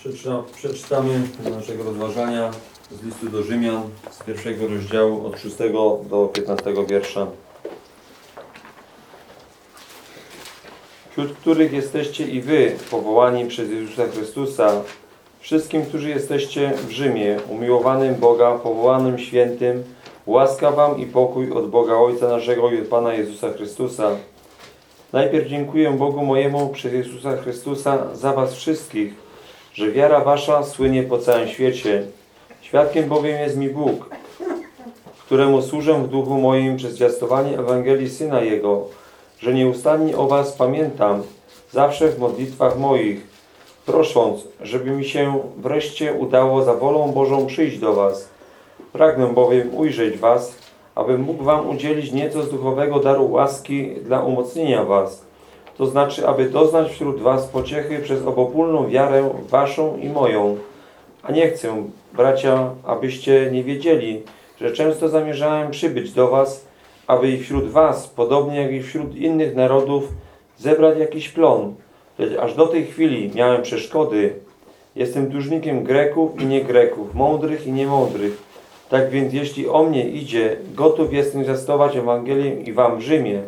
Przeczyta, przeczytamy do naszego rozważania z listu do Rzymian z pierwszego rozdziału od 6 do 15 wiersza. Wśród których jesteście i wy, powołani przez Jezusa Chrystusa, wszystkim, którzy jesteście w Rzymie, umiłowanym Boga, powołanym świętym, łaska wam i pokój od Boga Ojca naszego i od Pana Jezusa Chrystusa. Najpierw dziękuję Bogu mojemu przez Jezusa Chrystusa za was wszystkich, że wiara wasza słynie po całym świecie. Świadkiem bowiem jest mi Bóg, któremu służę w duchu moim przez zwiastowanie Ewangelii Syna Jego, że nieustannie o was pamiętam, zawsze w modlitwach moich, prosząc, żeby mi się wreszcie udało za wolą Bożą przyjść do was. Pragnę bowiem ujrzeć was, abym mógł wam udzielić nieco z duchowego daru łaski dla umocnienia was, to znaczy, aby doznać wśród was pociechy przez obopólną wiarę waszą i moją. A nie chcę, bracia, abyście nie wiedzieli, że często zamierzałem przybyć do was, aby i wśród was, podobnie jak i wśród innych narodów, zebrać jakiś plon. Lecz aż do tej chwili miałem przeszkody. Jestem dłużnikiem Greków i nie Greków, mądrych i niemądrych. Tak więc jeśli o mnie idzie, gotów jestem zwiastować Ewangelię i wam w Rzymie.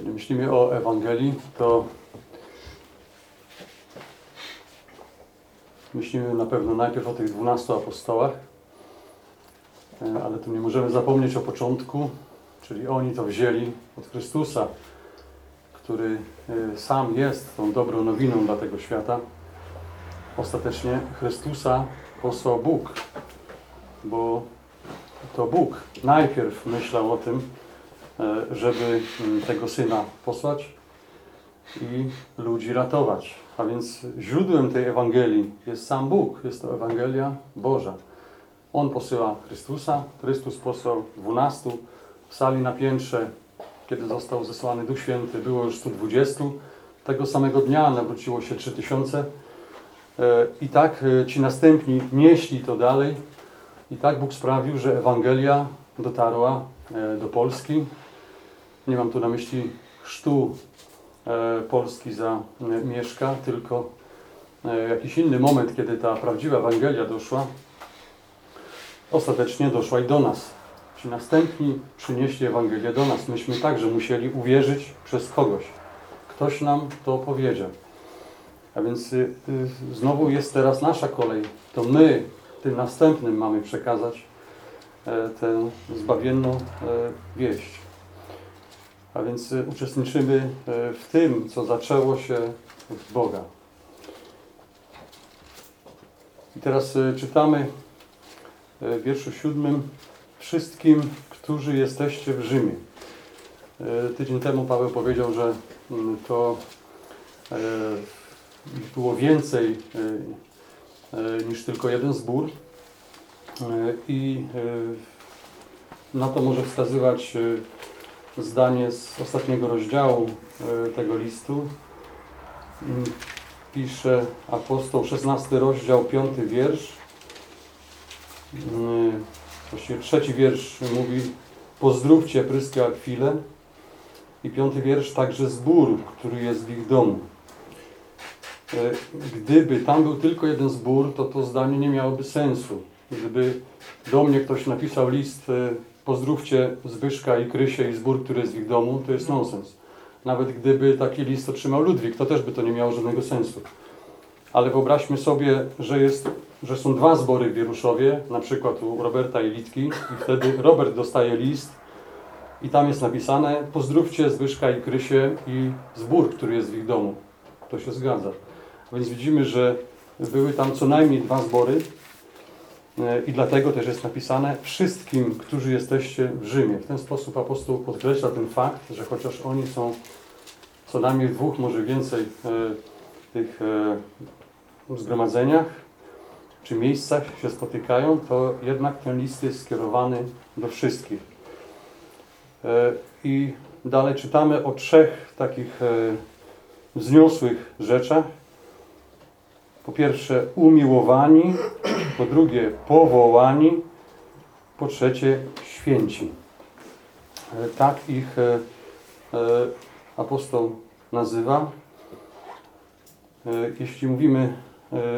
Kiedy myślimy o Ewangelii, to myślimy na pewno najpierw o tych dwunastu apostołach, E, ale tu nie możemy zapomnieć o początku, czyli oni to wzięli od Chrystusa, który e, sam jest tą dobrą nowiną dla tego świata. Ostatecznie Chrystusa posłał Bóg, bo to Bóg najpierw myślał o tym, żeby mm, tego Syna posłać i ludzi ratować. A więc źródłem tej Ewangelii jest sam Bóg, jest to Ewangelia Boża. On posyła Chrystusa, Chrystus posłał dwunastu. W sali na piętrze, kiedy został zesłany Duch Święty, było już 120. Tego samego dnia nawróciło się 3000. E, I tak e, ci następni nieśli to dalej. I tak Bóg sprawił, że Ewangelia dotarła e, do Polski. Nie mam tu na myśli chrztu e, Polski za e, Mieszka, tylko e, jakiś inny moment, kiedy ta prawdziwa Ewangelia doszła, ostatecznie doszła i do nas. Ci następni przynieśli Ewangelię do nas. Myśmy także musieli uwierzyć przez kogoś. Ktoś nam to powiedział. A więc y, y, znowu jest teraz nasza kolej. To my tym następnym mamy przekazać tę zbawienną wieść. A więc y, uczestniczymy e, w tym, co zaczęło się z Boga. I teraz y, czytamy w wierszu siódmym wszystkim, którzy jesteście w Rzymie. Tydzień temu Paweł powiedział, że mm, to było więcej niż tylko jeden zbór i na to może wskazywać zdanie z ostatniego rozdziału e, tego listu. Mm, Pisze apostoł, 16 rozdział, 5 wiersz. Mm, Właściwie trzeci wiersz mówi Pozdrówcie Pryskę Akwilę. I piąty wiersz także zbór, który jest w ich domu. E, Gdyby tam był tylko jeden zbór, to to zdanie nie miałoby sensu. Gdyby do mnie ktoś napisał list e, pozdrówcie Zbyszka i Krysię i zbór, który jest w ich domu, to jest nonsens. Nawet gdyby taki list otrzymał Ludwik, to też by to nie miało żadnego sensu. ale wyobraźmy sobie, że, jest, że są dwa zbory w Wieruszowie, na przykład u Roberta i Litki i wtedy Robert dostaje list i tam jest napisane pozdrówcie Zbyszka i Krysię i zbór, który jest w ich domu. To się zgadza. Więc widzimy, że były tam co najmniej dwa zbory i dlatego też jest napisane wszystkim, którzy jesteście w Rzymie. W ten sposób apostoł podkreśla ten fakt, że chociaż oni są co najmniej w dwóch, może więcej e, tych e, zgromadzeniach czy miejscach się spotykają, to jednak ten list jest skierowany do wszystkich. E, I dalej czytamy o trzech takich e, wzniosłych rzeczach. Po pierwsze umiłowani, po drugie powołani, po trzecie święci. E, Tak ich e, e, apostoł nazywa. Jeśli mówimy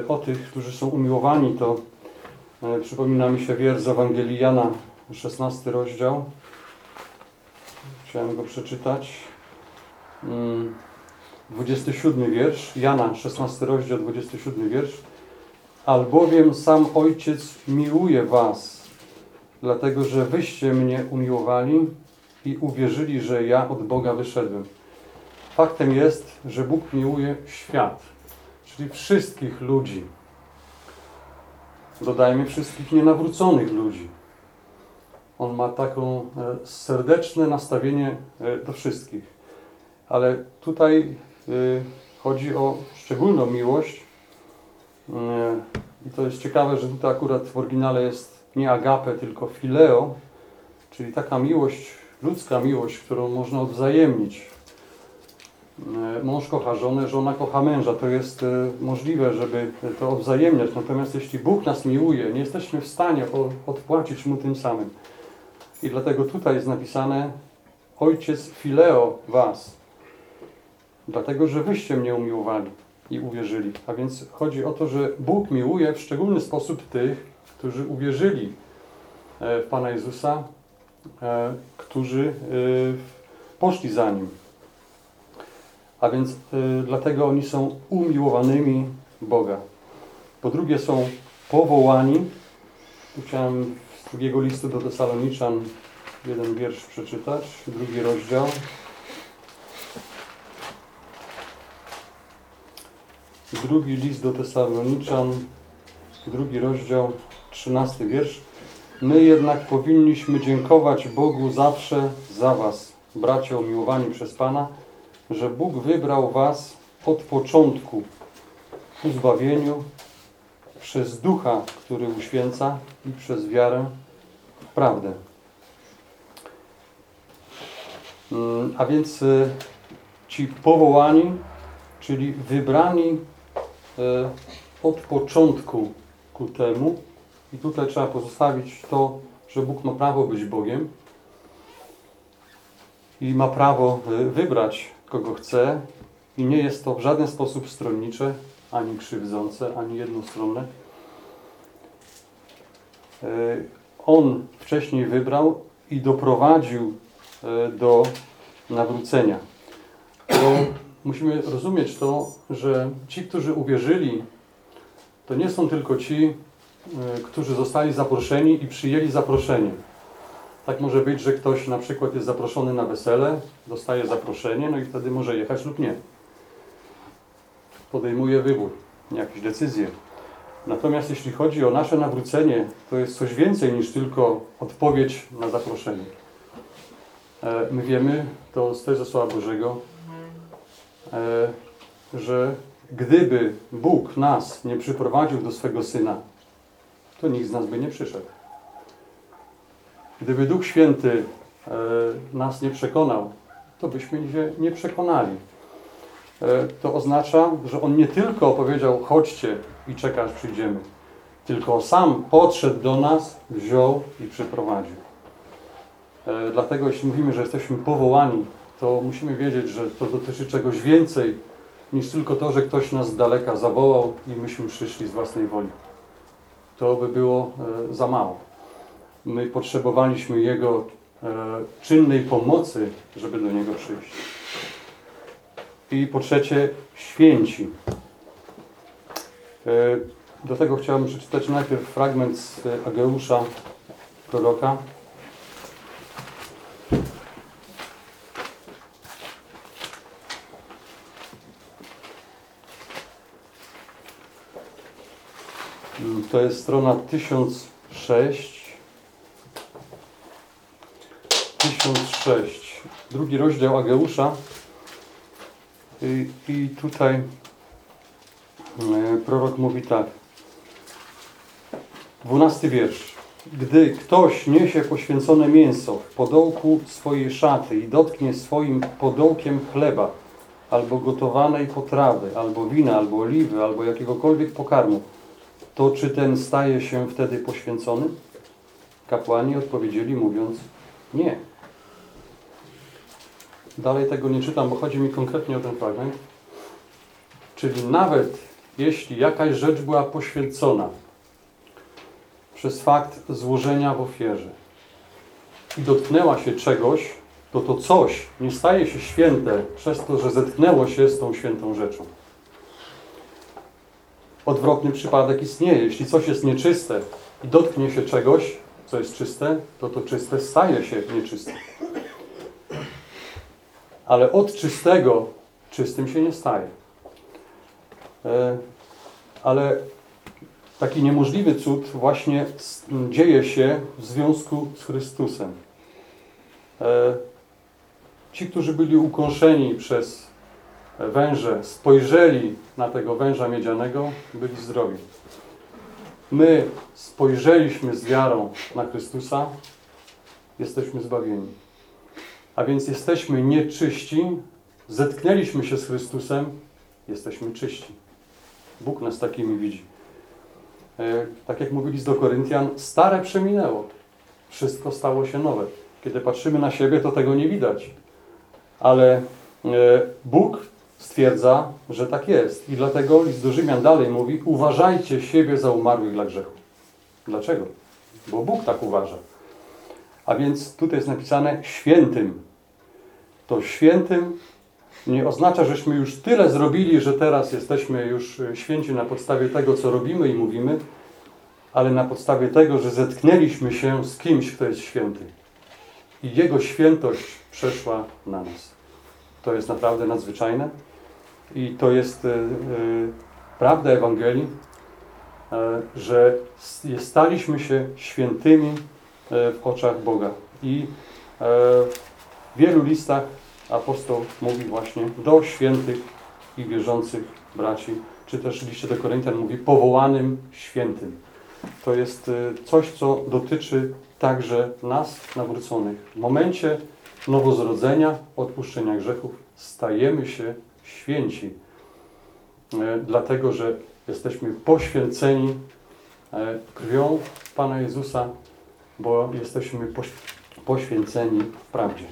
o tych, którzy są umiłowani, to przypomina mi się wiersz z Ewangelii Jana, 16 rozdział. Chciałem go przeczytać. Mm, 27 wiersz, Jana 16 rozdział, 27 wiersz. Albowiem sam Ojciec miłuje was, dlatego że wyście mnie umiłowali i uwierzyli, że ja od Boga wyszedłem. Faktem jest, że Bóg miłuje świat, czyli wszystkich ludzi. Dodajmy wszystkich nienawróconych ludzi. On ma taką e, serdeczne nastawienie e, do wszystkich. Ale tutaj chodzi o szczególną miłość. E, I to jest ciekawe, że tutaj akurat w oryginale jest nie agape, tylko fileo, czyli taka miłość, ludzka miłość, którą można odwzajemnić. E, Mąż kocha żonę, żona kocha męża. To jest możliwe, żeby to odwzajemniać. Natomiast jeśli Bóg nas miłuje, nie jesteśmy w stanie odpłacić Mu tym samym. I dlatego tutaj jest napisane Ojciec fileo was. Dlatego, że wyście mnie umiłowali i uwierzyli. A więc chodzi o to, że Bóg miłuje w szczególny sposób tych, którzy uwierzyli e, w Pana Jezusa, e, którzy e, poszli za Nim. A więc dlatego oni są umiłowanymi Boga. Po drugie są powołani. Chciałem z drugiego listu do Tesaloniczan jeden wiersz przeczytać, drugi rozdział. Drugi list do Tesaloniczan, drugi rozdział, trzynasty wiersz. My jednak powinniśmy dziękować Bogu zawsze za Was, bracia umiłowani przez Pana, że Bóg wybrał Was od początku ku zbawieniu przez Ducha, który uświęca i przez wiarę w prawdę. Mm, A więc y, ci powołani, czyli wybrani od początku ku temu, i tutaj trzeba pozostawić to, że Bóg ma prawo być Bogiem i ma prawo y, wybrać kogo chce i nie jest to w żaden sposób stronnicze, ani krzywdzące, ani jednostronne. E, On wcześniej wybrał i doprowadził e, do nawrócenia. Bo musimy rozumieć to, że ci, którzy uwierzyli, to nie są tylko ci, e, którzy zostali zaproszeni i przyjęli zaproszenie. Tak może być, że ktoś na przykład jest zaproszony na wesele, dostaje zaproszenie, no i wtedy może jechać lub nie. Podejmuje wybór, jakieś decyzje. Natomiast jeśli chodzi o nasze nawrócenie, to jest coś więcej niż tylko odpowiedź na zaproszenie. E, My wiemy, to z też ze Słowa Bożego, że gdyby Bóg nas nie przyprowadził do swego Syna, to nikt z nas by nie przyszedł. Gdyby Duch Święty e, nas nie przekonał, to byśmy się nie przekonali. E, to oznacza, że On nie tylko powiedział chodźcie i czeka aż przyjdziemy, tylko sam podszedł do nas, wziął i przyprowadził. E, dlatego jeśli mówimy, że jesteśmy powołani, to musimy wiedzieć, że to dotyczy czegoś więcej niż tylko to, że ktoś nas z daleka zawołał i myśmy przyszli z własnej woli. To by było e, za mało my potrzebowaliśmy Jego e, czynnej pomocy, żeby do Niego przyjść. I po trzecie, święci. E, Do tego chciałbym przeczytać najpierw fragment z Ageusza, proroka. To jest strona 1006. 1006. Drugi rozdział Ageusza. I, i tutaj e, prorok mówi tak. Dwunasty wiersz. Gdy ktoś niesie poświęcone mięso w podołku swojej szaty i dotknie swoim podołkiem chleba, albo gotowanej potrawy, albo wina, albo oliwy, albo jakiegokolwiek pokarmu, to czy ten staje się wtedy poświęcony? Kapłani odpowiedzieli mówiąc nie. Dalej tego nie czytam, bo chodzi mi konkretnie o ten fragment. Czyli nawet jeśli jakaś rzecz była poświęcona przez fakt złożenia w ofierze i dotknęła się czegoś, to to coś nie staje się święte przez to, że zetknęło się z tą świętą rzeczą. Odwrotny przypadek istnieje. Jeśli coś jest nieczyste i dotknie się czegoś, co jest czyste, to to czyste staje się nieczyste. Ale od czystego czystym się nie staje. E, Ale taki niemożliwy cud właśnie dzieje się w związku z Chrystusem. E, Ci, którzy byli ukąszeni przez węże, spojrzeli na tego węża miedzianego, byli zdrowi. My spojrzeliśmy z wiarą na Chrystusa, jesteśmy zbawieni. A więc jesteśmy nieczyści, zetknęliśmy się z Chrystusem, jesteśmy czyści. Bóg nas takimi widzi. E, tak jak mówili do Koryntian, stare przeminęło. Wszystko stało się nowe. Kiedy patrzymy na siebie, to tego nie widać. Ale e, Bóg stwierdza, że tak jest. I dlatego list do Rzymian dalej mówi, uważajcie siebie za umarłych dla grzechu. Dlaczego? Bo Bóg tak uważa. A więc tutaj jest napisane świętym. To świętym nie oznacza, żeśmy już tyle zrobili, że teraz jesteśmy już e, święci na podstawie tego, co robimy i mówimy, ale na podstawie tego, że zetknęliśmy się z kimś, kto jest święty. I Jego świętość przeszła na nas. To jest naprawdę nadzwyczajne. I to jest e, e, prawda Ewangelii, e, że staliśmy się świętymi w oczach Boga. I w wielu listach apostoł mówi właśnie do świętych i wierzących braci, czy też liście do Koryntian mówi powołanym świętym. To jest coś, co dotyczy także nas, nawróconych. W momencie nowozrodzenia, odpuszczenia grzechów, stajemy się święci, e, dlatego że jesteśmy poświęceni e, krwią Pana Jezusa, bo jesteśmy poś- poświęceni w prawdzie.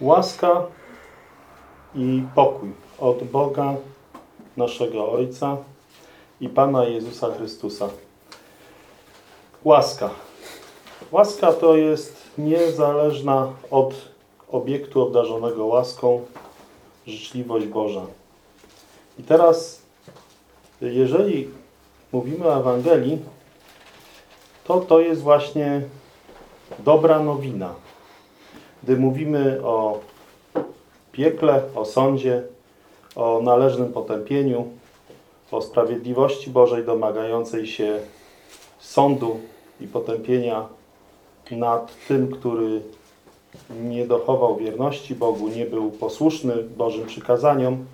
Łaska i pokój od Boga, naszego Ojca i Pana Jezusa Chrystusa. Łaska. Łaska to jest niezależna od obiektu obdarzonego łaską życzliwość Boża. I teraz, jeżeli mówimy o Ewangelii, to to jest właśnie dobra nowina gdy mówimy o piekle, o sądzie, o należnym potępieniu, o sprawiedliwości Bożej domagającej się sądu i potępienia nad tym, który nie dochował wierności Bogu, nie był posłuszny Bożym przykazaniom,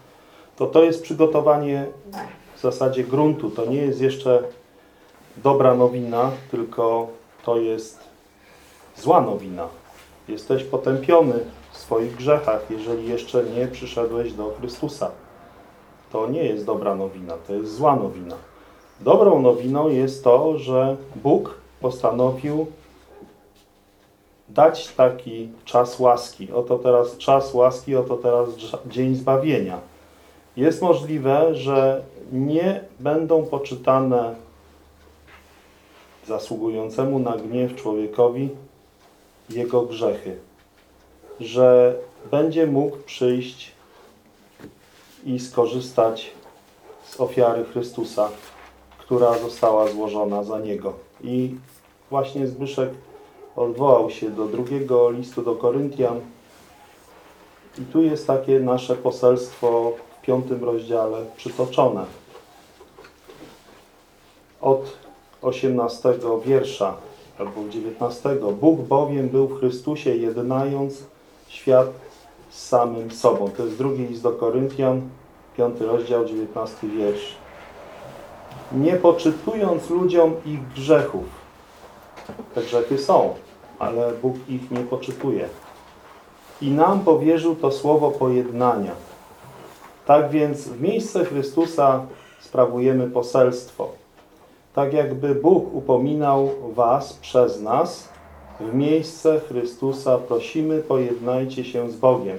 to to jest przygotowanie w zasadzie gruntu. To nie jest jeszcze dobra nowina, tylko to jest zła nowina. Jesteś potępiony w swoich grzechach, jeżeli jeszcze nie przyszedłeś do Chrystusa. To nie jest dobra nowina, to jest zła nowina. Dobrą nowiną jest to, że Bóg postanowił dać taki czas łaski. Oto teraz czas łaski, oto teraz dzień zbawienia. Jest możliwe, że nie będą poczytane zasługującemu na gniew człowiekowi jego grzechy, że będzie mógł przyjść i skorzystać z ofiary Chrystusa, która została złożona za Niego. I właśnie Zbyszek odwołał się do drugiego listu do Koryntian i tu jest takie nasze poselstwo w piątym rozdziale przytoczone. Od 18 wiersza albo 19. Bóg bowiem był w Chrystusie jednając świat samym sobą. To jest drugi list do Koryntian, 5 rozdział, 19 wiersz. Nie poczytując ludziom ich grzechów. Te grzechy są, ale Bóg ich nie poczytuje. I nam powierzył to słowo pojednania. Tak więc w miejsce Chrystusa sprawujemy poselstwo. Tak jakby Bóg upominał was przez nas, w miejsce Chrystusa prosimy, pojednajcie się z Bogiem.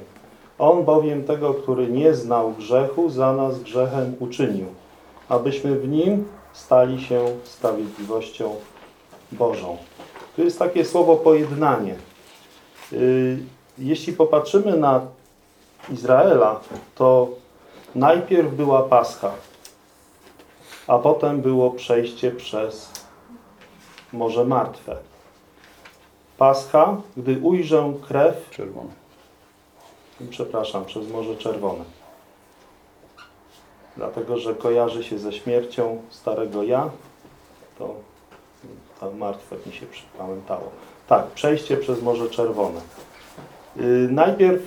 On bowiem tego, który nie znał grzechu, za nas grzechem uczynił, abyśmy w nim stali się sprawiedliwością Bożą. Tu jest takie słowo pojednanie. Yy, Jeśli popatrzymy na Izraela, to najpierw była Pascha, a potem było przejście przez Morze Martwe. Pascha, gdy ujrzę krew, Czerwony. przepraszam, przez Morze Czerwone. Dlatego, że kojarzy się ze śmiercią starego ja, to tam martwe mi się przypamiętało. Tak, przejście przez Morze Czerwone. Yy, najpierw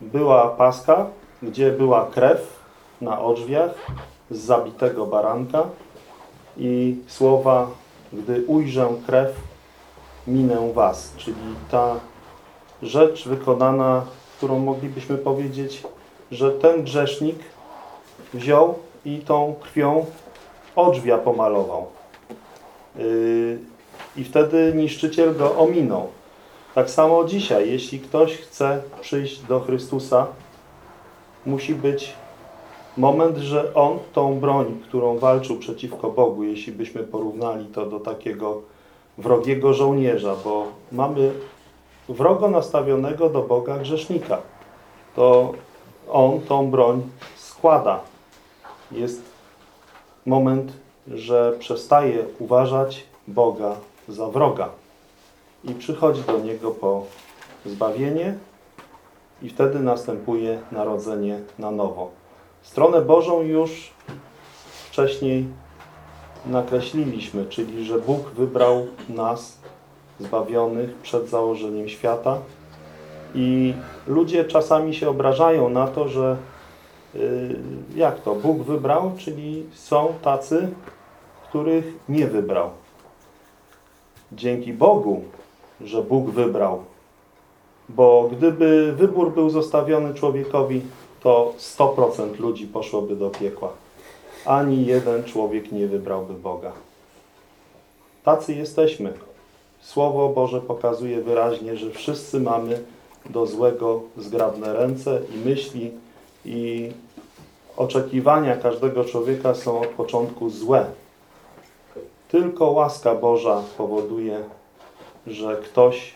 była paska, gdzie była krew na odrzwiach z zabitego baranka i słowa, gdy ujrzę krew, minę was, czyli ta rzecz wykonana, którą moglibyśmy powiedzieć, że ten grzesznik wziął i tą krwią odrzwia pomalował. Yy, I wtedy niszczyciel go ominął. Tak samo dzisiaj, jeśli ktoś chce przyjść do Chrystusa, musi być moment, że on tą broń, którą walczył przeciwko Bogu, jeśli byśmy porównali to do takiego wrogiego żołnierza, bo mamy wrogo nastawionego do Boga grzesznika, to on tą broń składa. Jest moment, że przestaje uważać Boga za wroga i przychodzi do Niego po zbawienie i wtedy następuje narodzenie na nowo. Stronę Bożą już wcześniej nakreśliliśmy, czyli że Bóg wybrał nas, zbawionych przed założeniem świata i ludzie czasami się obrażają na to, że yy, jak to, Bóg wybrał, czyli są tacy, których nie wybrał. Dzięki Bogu, że Bóg wybrał, bo gdyby wybór był zostawiony człowiekowi, to 100% ludzi poszłoby do piekła. Ani jeden człowiek nie wybrałby Boga. Tacy jesteśmy. Słowo Boże pokazuje wyraźnie, że wszyscy mamy do złego zgrabne ręce i myśli i oczekiwania każdego człowieka są od początku złe. Tylko łaska Boża powoduje, że ktoś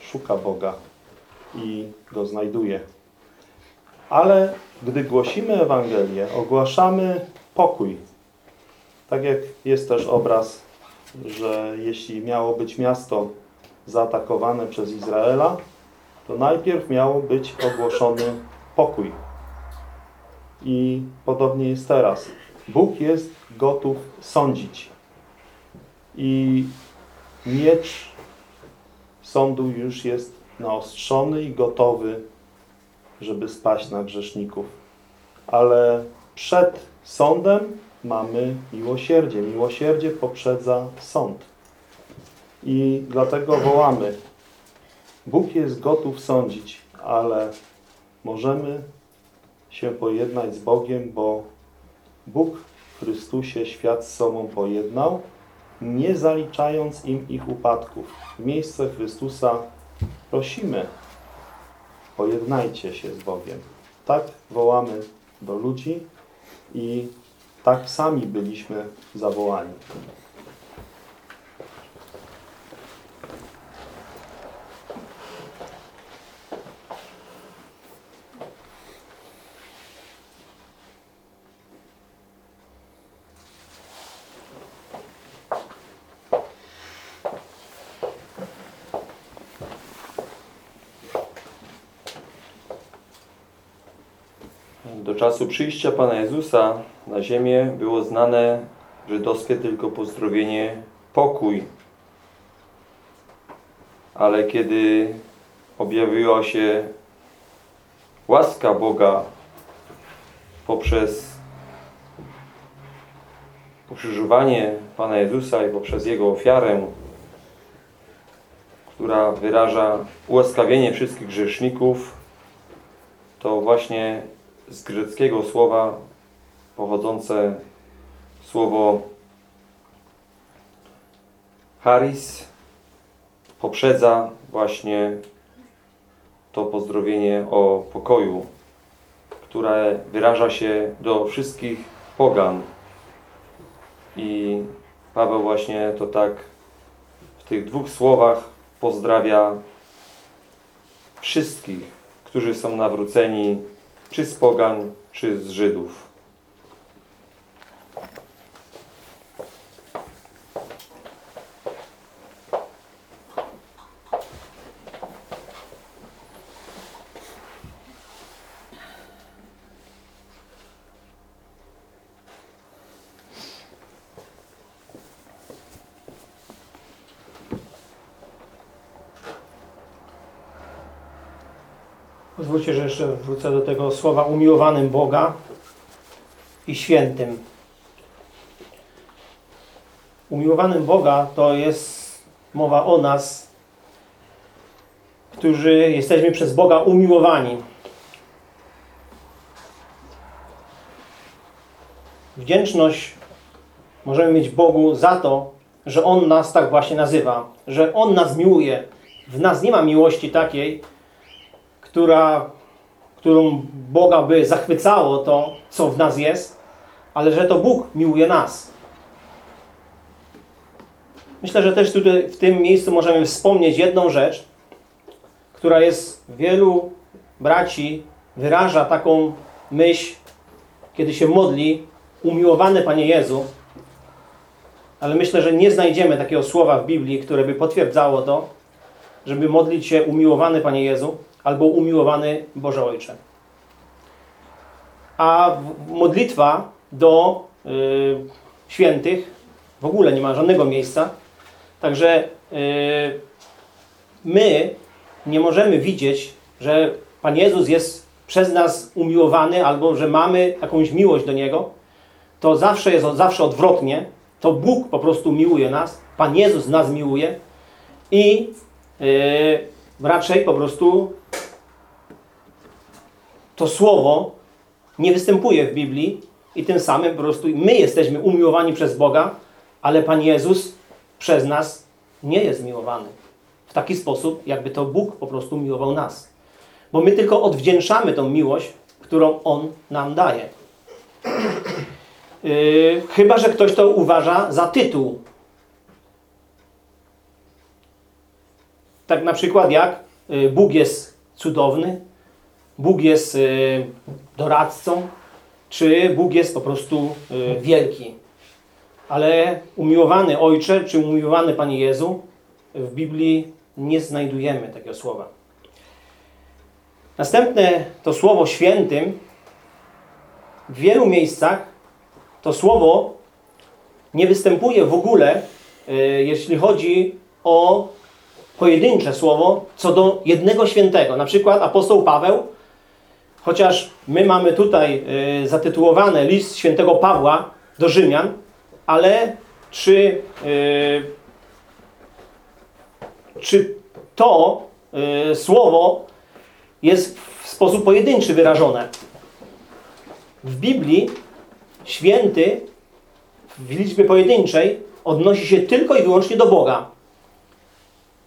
szuka Boga i go znajduje. Ale gdy głosimy Ewangelię, ogłaszamy pokój. Tak jak jest też obraz, że jeśli miało być miasto zaatakowane przez Izraela, to najpierw miało być ogłoszony pokój. I podobnie jest teraz. Bóg jest gotów sądzić. I miecz sądu już jest naostrzony i gotowy, żeby spaść na grzeszników. Ale przed sądem mamy miłosierdzie. Miłosierdzie poprzedza sąd. I dlatego wołamy. Bóg jest gotów sądzić, ale możemy się pojednać z Bogiem, bo Bóg w Chrystusie świat z sobą pojednał, nie zaliczając im ich upadków. W miejsce Chrystusa prosimy, pojednajcie się z Bogiem. Tak wołamy do ludzi i tak sami byliśmy zawołani. Do czasu przyjścia Pana Jezusa na ziemię było znane w żydostwie tylko pozdrowienie pokój. Ale kiedy objawiła się łaska Boga poprzez ukrzyżowanie Pana Jezusa i poprzez Jego ofiarę, która wyraża ułaskawienie wszystkich grzeszników, to właśnie z greckiego słowa pochodzące słowo charis poprzedza właśnie to pozdrowienie o pokoju, które wyraża się do wszystkich pogan. I Paweł właśnie to tak w tych dwóch słowach pozdrawia wszystkich, którzy są nawróceni czy z pogan, czy z Żydów. Pozwólcie, że jeszcze wrócę do tego słowa umiłowanym Boga i świętym. Umiłowanym Boga to jest mowa o nas, którzy jesteśmy przez Boga umiłowani. Wdzięczność możemy mieć Bogu za to, że On nas tak właśnie nazywa, że On nas miłuje. W nas nie ma miłości takiej, która, którą Boga by zachwycało to, co w nas jest, ale że to Bóg miłuje nas. Myślę, że też tutaj w tym miejscu możemy wspomnieć jedną rzecz, która jest wielu braci wyraża taką myśl, kiedy się modli, umiłowany Panie Jezu, ale myślę, że nie znajdziemy takiego słowa w Biblii, które by potwierdzało to, żeby modlić się umiłowany Panie Jezu, albo umiłowany Boże Ojcze. A modlitwa do y, świętych w ogóle nie ma żadnego miejsca. Także y, my nie możemy widzieć, że Pan Jezus jest przez nas umiłowany albo że mamy jakąś miłość do Niego. To zawsze jest zawsze odwrotnie. To Bóg po prostu miłuje nas. Pan Jezus nas miłuje i y, raczej po prostu to słowo nie występuje w Biblii i tym samym po prostu my jesteśmy umiłowani przez Boga, ale Pan Jezus przez nas nie jest miłowany. W taki sposób, jakby to Bóg po prostu miłował nas. Bo my tylko odwdzięczamy tą miłość, którą On nam daje. Yy, chyba, że ktoś to uważa za tytuł. Tak na przykład jak y, Bóg jest cudowny, Bóg jest y, doradcą, czy Bóg jest po prostu y, wielki. Ale umiłowany Ojcze, czy umiłowany Panie Jezu, w Biblii nie znajdujemy takiego słowa. Następne to słowo świętym. W wielu miejscach to słowo nie występuje w ogóle, jeśli chodzi o pojedyncze słowo co do jednego świętego. Na przykład apostoł Paweł, chociaż my mamy tutaj y, zatytułowany list świętego Pawła do Rzymian, ale czy, y, czy to y, słowo jest w sposób pojedynczy wyrażone? W Biblii święty w liczbie pojedynczej odnosi się tylko i wyłącznie do Boga.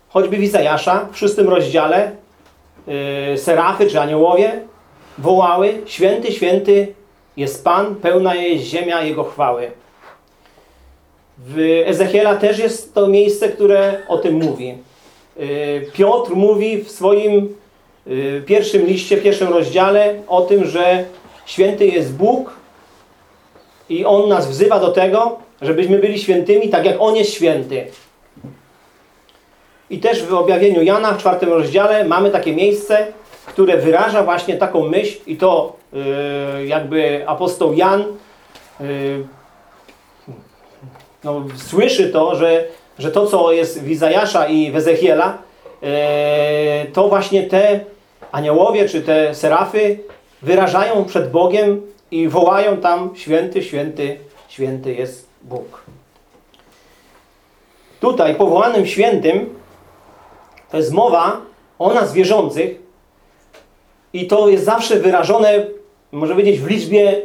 Choćby w Izajasza w szóstym rozdziale yy, serafy czy aniołowie wołały święty, święty jest Pan, pełna jest ziemia Jego chwały. W Ezechiela też jest to miejsce, które o tym mówi. Y, Piotr mówi w swoim y, pierwszym liście, pierwszym rozdziale o tym, że święty jest Bóg i On nas wzywa do tego, żebyśmy byli świętymi, tak jak On jest święty. I też w objawieniu Jana w czwartym rozdziale mamy takie miejsce, które wyraża właśnie taką myśl i to yy, jakby apostoł Jan yy, no, słyszy to, że, że to co jest w Izajasza i w Ezechiela yy, to właśnie te aniołowie czy te serafy wyrażają przed Bogiem i wołają tam święty, święty, święty jest Bóg. Tutaj powołanym świętym to jest mowa o nas wierzących i to jest zawsze wyrażone, może powiedzieć, w liczbie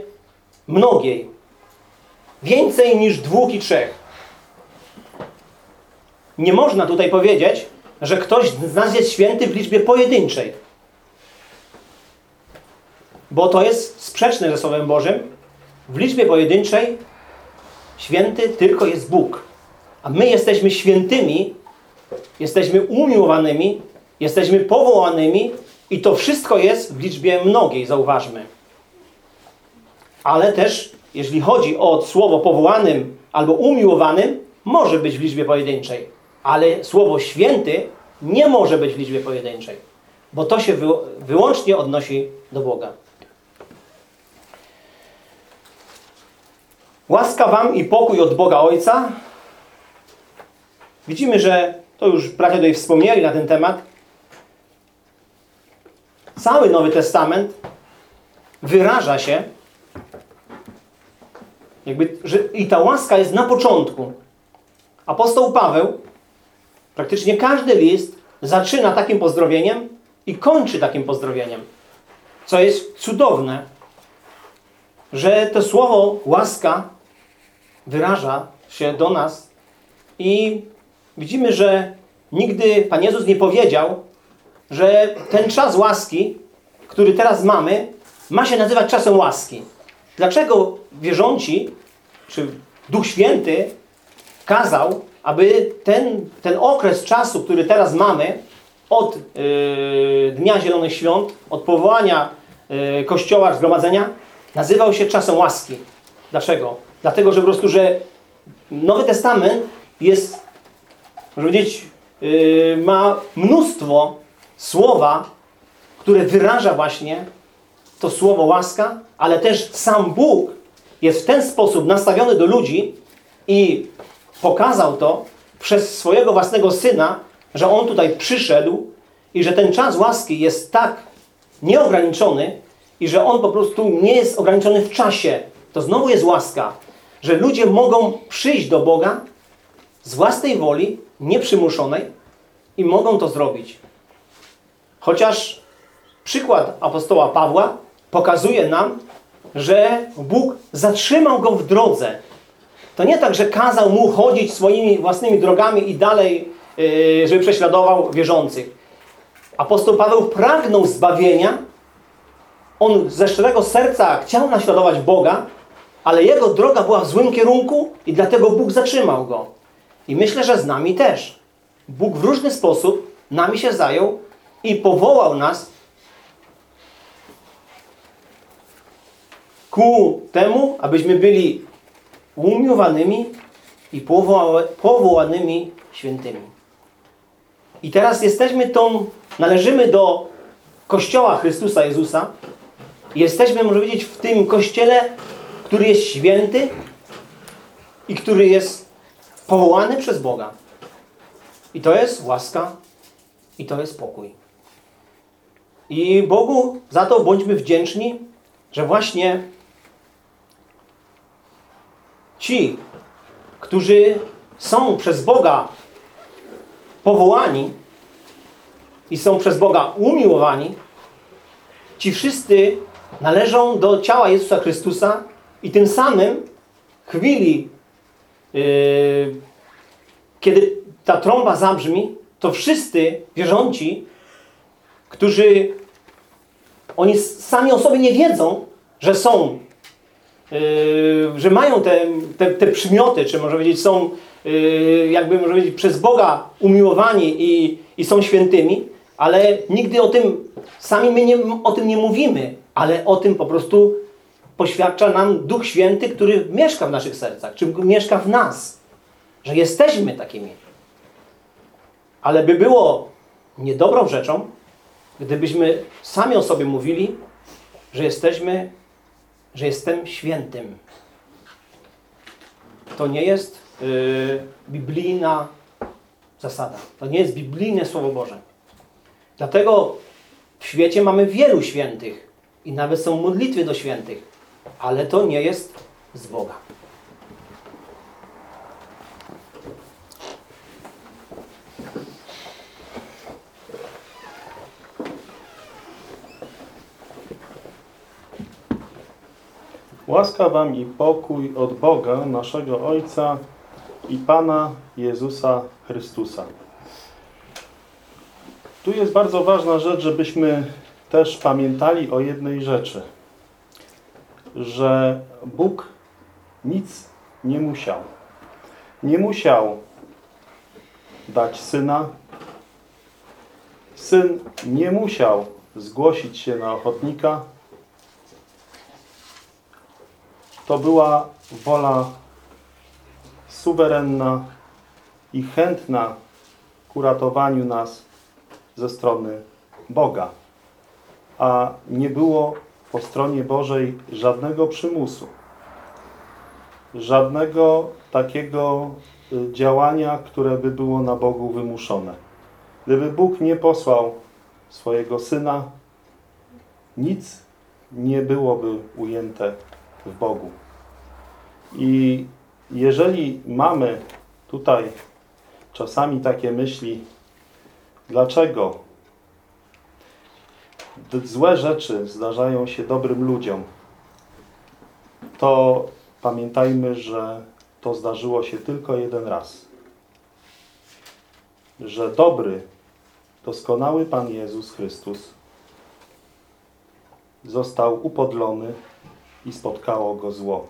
mnogiej. Więcej niż dwóch i trzech. Nie można tutaj powiedzieć, że ktoś z nas jest święty w liczbie pojedynczej. Bo to jest sprzeczne ze Słowem Bożym. W liczbie pojedynczej święty tylko jest Bóg. A my jesteśmy świętymi jesteśmy umiłowanymi, jesteśmy powołanymi i to wszystko jest w liczbie mnogiej, zauważmy. Ale też, jeżeli chodzi o słowo powołanym albo umiłowanym, może być w liczbie pojedynczej. Ale słowo święty nie może być w liczbie pojedynczej, bo to się wy, wyłącznie odnosi do Boga. Łaska wam i pokój od Boga Ojca. Widzimy, że to już bracia tutaj wspomnieli na ten temat. Cały Nowy Testament wyraża się jakby, że i ta łaska jest na początku. Apostoł Paweł praktycznie każdy list zaczyna takim pozdrowieniem i kończy takim pozdrowieniem. Co jest cudowne, że to słowo łaska wyraża się do nas i widzimy, że nigdy Pan Jezus nie powiedział, że ten czas łaski, który teraz mamy, ma się nazywać czasem łaski. Dlaczego wierząci, czy Duch Święty kazał, aby ten, ten okres czasu, który teraz mamy, od yy, Dnia Zielonych Świąt, od powołania yy, Kościoła, zgromadzenia, nazywał się czasem łaski. Dlaczego? Dlatego, że po prostu, że Nowy Testament jest, można powiedzieć, yy, ma mnóstwo słowa, które wyraża właśnie to słowo łaska, ale też sam Bóg jest w ten sposób nastawiony do ludzi i pokazał to przez swojego własnego Syna, że On tutaj przyszedł i że ten czas łaski jest tak nieograniczony i że On po prostu nie jest ograniczony w czasie. To znowu jest łaska, że ludzie mogą przyjść do Boga z własnej woli, nieprzymuszonej i mogą to zrobić. Chociaż przykład apostoła Pawła pokazuje nam, że Bóg zatrzymał go w drodze. To nie tak, że kazał mu chodzić swoimi własnymi drogami i dalej, yy, żeby prześladował wierzących. Apostoł Paweł pragnął zbawienia. On ze szczerego serca chciał naśladować Boga, ale jego droga była w złym kierunku i dlatego Bóg zatrzymał go. I myślę, że z nami też. Bóg w różny sposób nami się zajął i powołał nas ku temu, abyśmy byli umiłowanymi i powoła- powołanymi świętymi. I teraz jesteśmy tą, należymy do Kościoła Chrystusa Jezusa. Jesteśmy, może powiedzieć, w tym Kościele, który jest święty i który jest powołany przez Boga. I to jest łaska i to jest pokój. I Bogu za to bądźmy wdzięczni, że właśnie ci, którzy są przez Boga powołani i są przez Boga umiłowani, ci wszyscy należą do ciała Jezusa Chrystusa i tym samym chwili, kiedy ta trąba zabrzmi, to wszyscy wierząci, którzy oni sami o sobie nie wiedzą, że są yy, że mają te, te, te przymioty, czy może powiedzieć są yy, jakby może powiedzieć przez Boga umiłowani i, i są świętymi, ale nigdy o tym, sami my nie, o tym nie mówimy, ale o tym po prostu poświadcza nam Duch Święty, który mieszka w naszych sercach, czy mieszka w nas, że jesteśmy takimi. Ale by było niedobrą rzeczą, gdybyśmy sami o sobie mówili, że jesteśmy, że jestem świętym. To nie jest yy, biblijna zasada. To nie jest biblijne Słowo Boże. Dlatego w świecie mamy wielu świętych i nawet są modlitwy do świętych, ale to nie jest z Boga. Łaska Wam i pokój od Boga, naszego Ojca i Pana Jezusa Chrystusa. Tu jest bardzo ważna rzecz, żebyśmy też pamiętali o jednej rzeczy. Że Bóg nic nie musiał. Nie musiał dać Syna. Syn nie musiał zgłosić się na ochotnika. To była wola suwerenna i chętna ku ratowaniu nas ze strony Boga. A nie było po stronie Bożej żadnego przymusu, żadnego takiego y, działania, które by było na Bogu wymuszone. Gdyby Bóg nie posłał swojego Syna, nic nie byłoby ujęte w Bogu. I jeżeli mamy tutaj czasami takie myśli, dlaczego złe rzeczy zdarzają się dobrym ludziom, to pamiętajmy, że to zdarzyło się tylko jeden raz. Że dobry, doskonały Pan Jezus Chrystus został upodlony i spotkało go zło.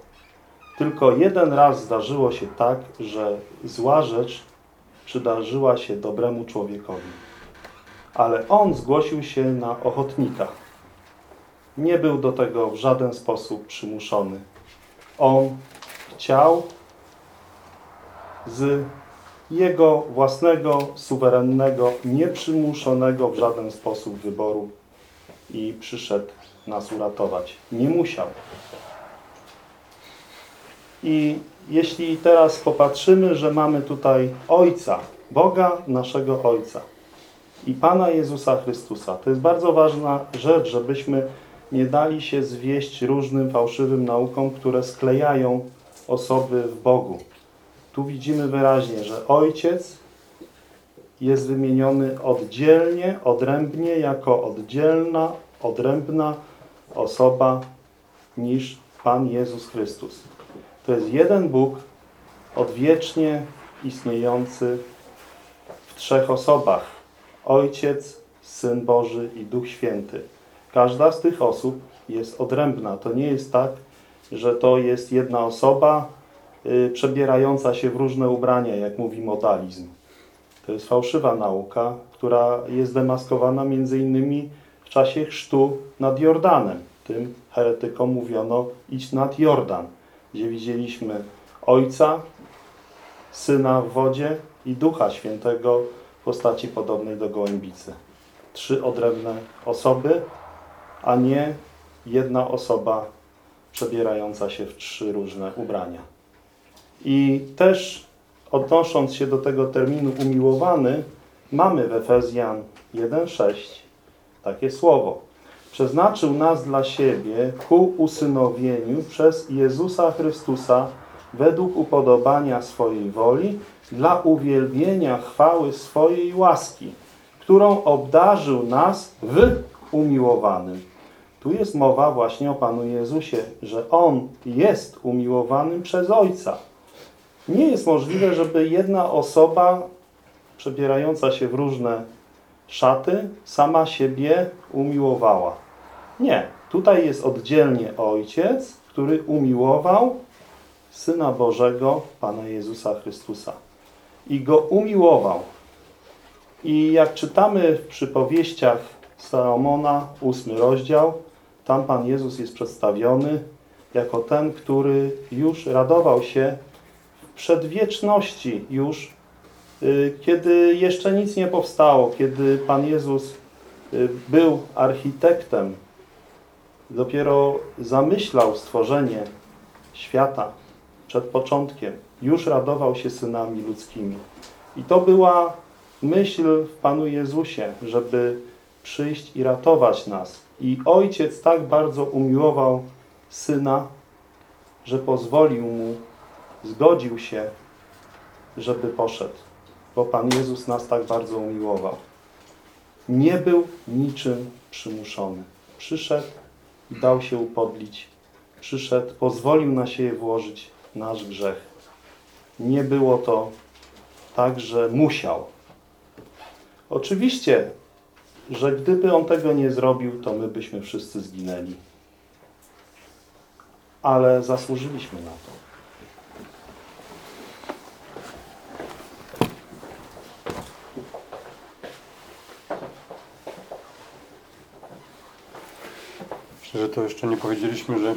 Tylko jeden raz zdarzyło się tak, że zła rzecz przydarzyła się dobremu człowiekowi. Ale on zgłosił się na ochotnika. Nie był do tego w żaden sposób przymuszony. On chciał z jego własnego, suwerennego, nieprzymuszonego w żaden sposób wyboru i przyszedł nas uratować. Nie musiał. I jeśli teraz popatrzymy, że mamy tutaj Ojca, Boga naszego Ojca i Pana Jezusa Chrystusa, to jest bardzo ważna rzecz, żebyśmy nie dali się zwieść różnym fałszywym naukom, które sklejają osoby w Bogu. Tu widzimy wyraźnie, że Ojciec jest wymieniony oddzielnie, odrębnie, jako oddzielna, odrębna osoba niż Pan Jezus Chrystus. To jest jeden Bóg odwiecznie istniejący w trzech osobach. Ojciec, Syn Boży i Duch Święty. Każda z tych osób jest odrębna. To nie jest tak, że to jest jedna osoba y, przebierająca się w różne ubrania, jak mówi modalizm. To jest fałszywa nauka, która jest demaskowana między innymi w czasie chrztu nad Jordanem. Tym heretykom mówiono idź nad Jordan, gdzie widzieliśmy Ojca, Syna w wodzie i Ducha Świętego w postaci podobnej do gołębicy. Trzy odrębne osoby, a nie jedna osoba przebierająca się w trzy różne ubrania. I też odnosząc się do tego terminu umiłowany, mamy w Efezjan 1,6 takie słowo. Przeznaczył nas dla siebie ku usynowieniu przez Jezusa Chrystusa według upodobania swojej woli dla uwielbienia chwały swojej łaski, którą obdarzył nas w umiłowanym. Tu jest mowa właśnie o Panu Jezusie, że On jest umiłowanym przez Ojca. Nie jest możliwe, żeby jedna osoba przebierająca się w różne szaty sama siebie umiłowała. Nie. Tutaj jest oddzielnie Ojciec, który umiłował Syna Bożego, Pana Jezusa Chrystusa. I Go umiłował. I jak czytamy w przypowieściach Salomona, ósmy rozdział, tam Pan Jezus jest przedstawiony jako ten, który już radował się w przedwieczności już, y, kiedy jeszcze nic nie powstało, kiedy Pan Jezus y, był architektem, dopiero zamyślał stworzenie świata przed początkiem, już radował się synami ludzkimi. I to była myśl w Panu Jezusie, żeby przyjść i ratować nas. I Ojciec tak bardzo umiłował Syna, że pozwolił Mu, zgodził się, żeby poszedł. Bo Pan Jezus nas tak bardzo umiłował. Nie był niczym przymuszony. Przyszedł i dał się upodlić. Przyszedł, pozwolił na siebie włożyć nasz grzech. Nie było to tak, że musiał. Oczywiście, że gdyby on tego nie zrobił, to my byśmy wszyscy zginęli. Ale zasłużyliśmy na to. Że to jeszcze nie powiedzieliśmy, że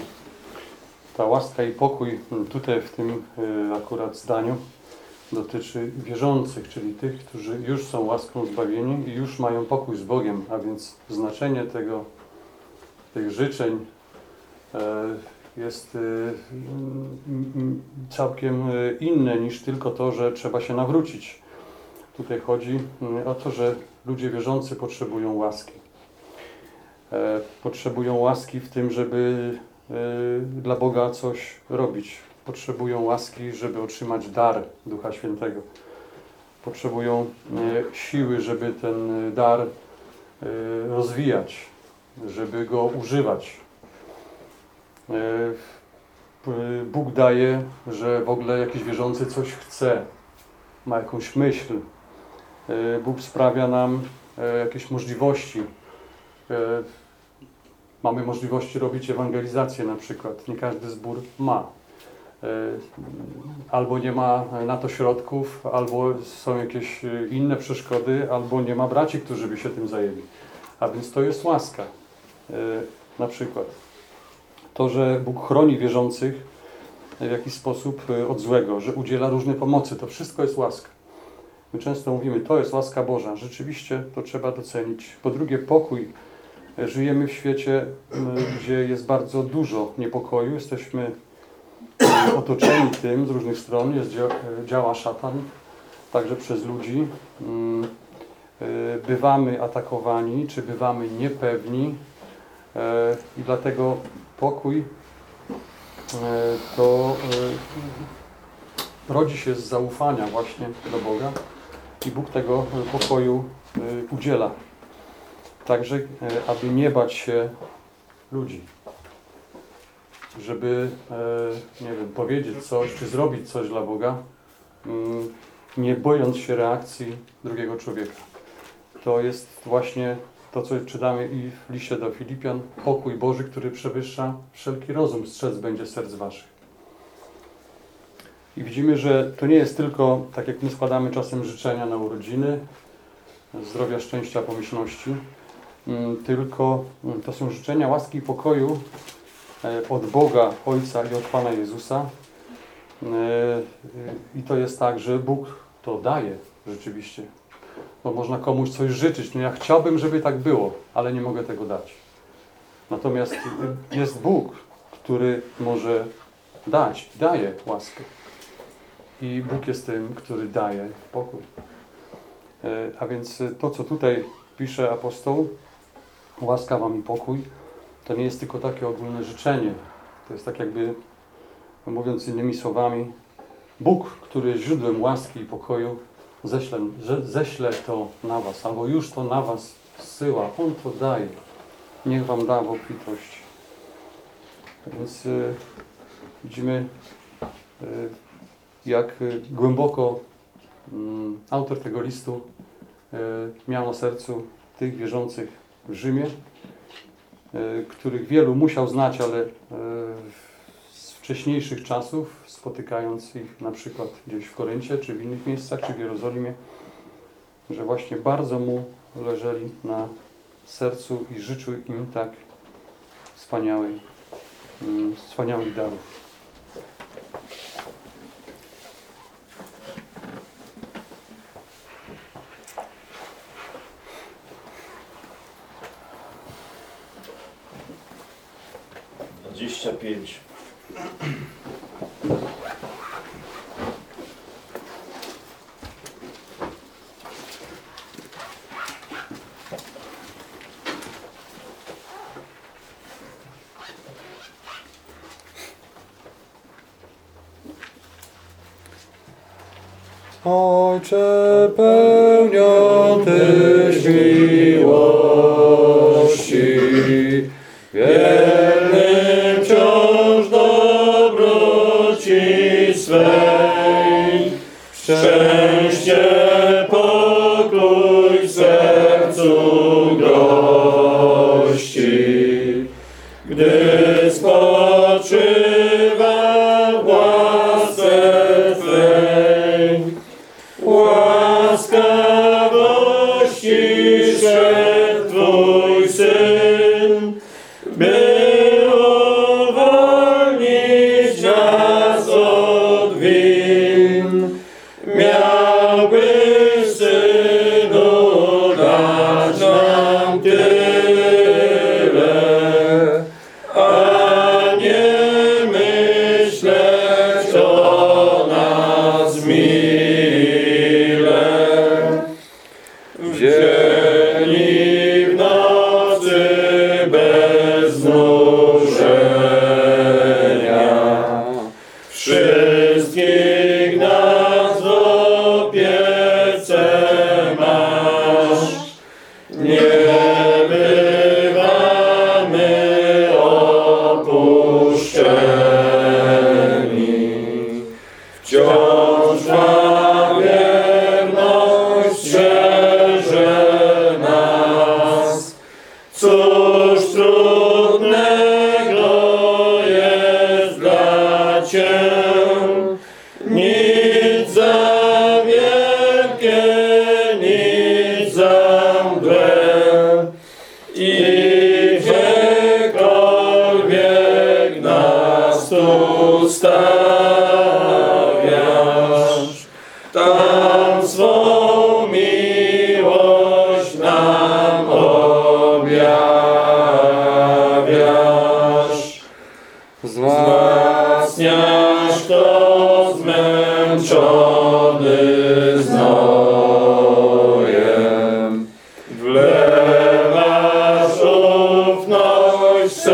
ta łaska i pokój m, tutaj w tym y, akurat zdaniu dotyczy wierzących, czyli tych, którzy już są łaską zbawieni i już mają pokój z Bogiem, a więc znaczenie tego, tych życzeń e, jest y, m, m, całkiem y, inne niż tylko to, że trzeba się nawrócić. Tutaj chodzi mm, o to, że ludzie wierzący potrzebują łaski e, potrzebują łaski w tym, żeby dla Boga coś robić. Potrzebują łaski, żeby otrzymać dar Ducha Świętego. Potrzebują e, siły, żeby ten dar e, rozwijać, żeby go używać. Bóg daje, że w ogóle jakiś wierzący coś chce, ma jakąś myśl. Bóg sprawia nam jakieś możliwości. E, Mamy możliwości robić ewangelizację na przykład. Nie każdy zbór ma. E, Albo nie ma na to środków, albo są jakieś e, inne przeszkody, albo nie ma braci, którzy by się tym zajęli. A więc to jest łaska. E, Na przykład to, że Bóg chroni wierzących w jakiś sposób e, od złego, że udziela różnej pomocy, to wszystko jest łaska. My często mówimy, to jest łaska Boża. Rzeczywiście to trzeba docenić. Po drugie, pokój. Żyjemy w świecie, m, gdzie jest bardzo dużo niepokoju. Jesteśmy m, otoczeni tym z różnych stron. Jest, dzia- działa szatan, także przez ludzi. Mm, y, Bywamy atakowani, czy bywamy niepewni. E, I dlatego pokój e, to rodzi się z zaufania właśnie do Boga i Bóg tego pokoju udziela. Także, e, aby nie bać się ludzi. Żeby, e, nie wiem, powiedzieć coś, czy zrobić coś dla Boga, mm, nie bojąc się reakcji drugiego człowieka. To jest właśnie to, co czytamy i w liście do Filipian. Pokój Boży, który przewyższa wszelki rozum, strzec będzie serc waszych. I widzimy, że to nie jest tylko, tak jak my składamy czasem życzenia na urodziny, zdrowia, szczęścia, pomyślności, tylko mm, to są życzenia łaski i pokoju e, od Boga Ojca i od Pana Jezusa. E, e, I to jest tak, że Bóg to daje rzeczywiście. Bo można komuś coś życzyć. No ja chciałbym, żeby tak było, ale nie mogę tego dać. Natomiast jest Bóg, który może dać, daje łaskę. I Bóg jest tym, który daje pokój. A więc to, co tutaj pisze apostoł, łaska wam i pokój, to nie jest tylko takie ogólne życzenie. To jest tak jakby, mówiąc innymi słowami, Bóg, który jest źródłem łaski i pokoju, ześle, ześle to na was, albo już to na was zsyła. On to daje. Niech wam da w obfitości. Więc y, widzimy, y, jak y, głęboko mm, autor tego listu y, miał na sercu tych wierzących w Rzymie, y, których wielu musiał znać, ale y, wcześniejszych czasów, spotykając ich na przykład gdzieś w Koryncie, czy w innych miejscach, czy w Jerozolimie, że właśnie bardzo mu leżeli na sercu i życzył im tak wspaniałej, mm, wspaniałych darów. Dwadzieścia pięć. Ojcze pełnią Tyś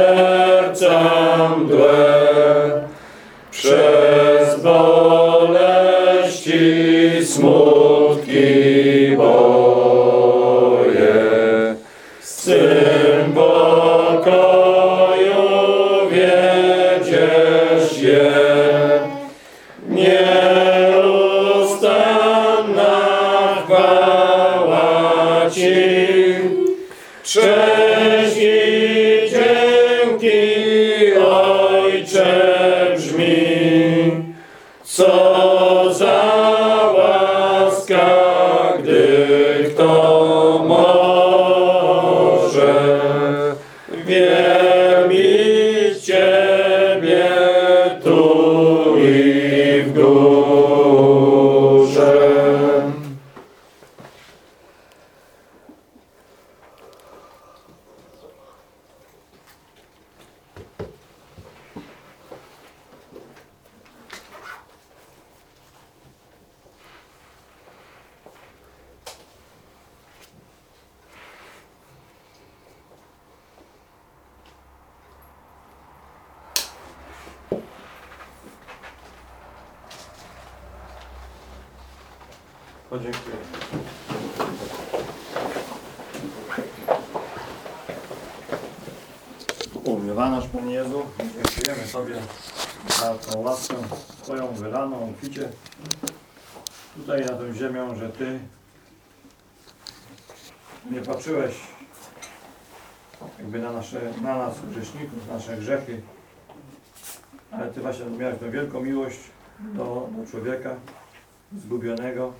serca mdłe. Przez boleści, smutki, Umywa nasz Pan Jezu, dziękujemy Tobie za tą łaskę Twoją wylaną obficie tutaj na tę ziemię, że Ty nie patrzyłeś jakby na, nasze, na nas, grzeszników, nasze grzechy, ale Ty właśnie miałeś tę wielką miłość do, do człowieka zgubionego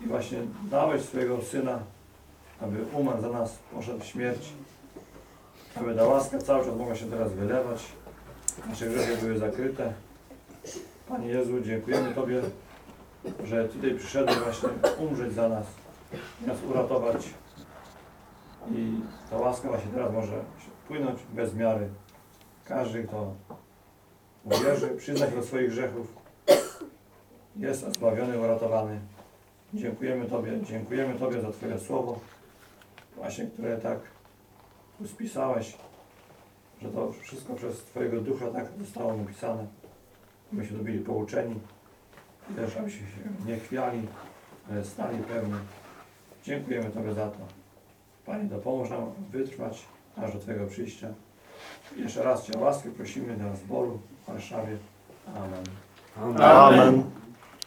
i właśnie dałeś swojego Syna, aby umarł za nas, poszedł w śmierć, ta łaska cały czas mogła się teraz wylewać, nasze grzechy były zakryte. Panie Jezu, dziękujemy Tobie, że tutaj przyszedłeś właśnie umrzeć za nas, nas uratować. I ta łaska właśnie teraz może płynąć bez miary. Każdy, kto uwierzy, przyzna się do swoich grzechów, jest zbawiony, uratowany. Dziękujemy Tobie, dziękujemy Tobie za Twoje słowo, właśnie które tak tu spisałeś, że to wszystko przez Twojego ducha tak zostało napisane. Myśmy tu byli pouczeni i też abyśmy się nie chwiali, ale stali pewni. Dziękujemy Tobie za to. Panie, dopomóż nam wytrwać aż do Twojego przyjścia. I jeszcze raz Cię o łaskę prosimy dla zboru w Warszawie. Amen. Amen.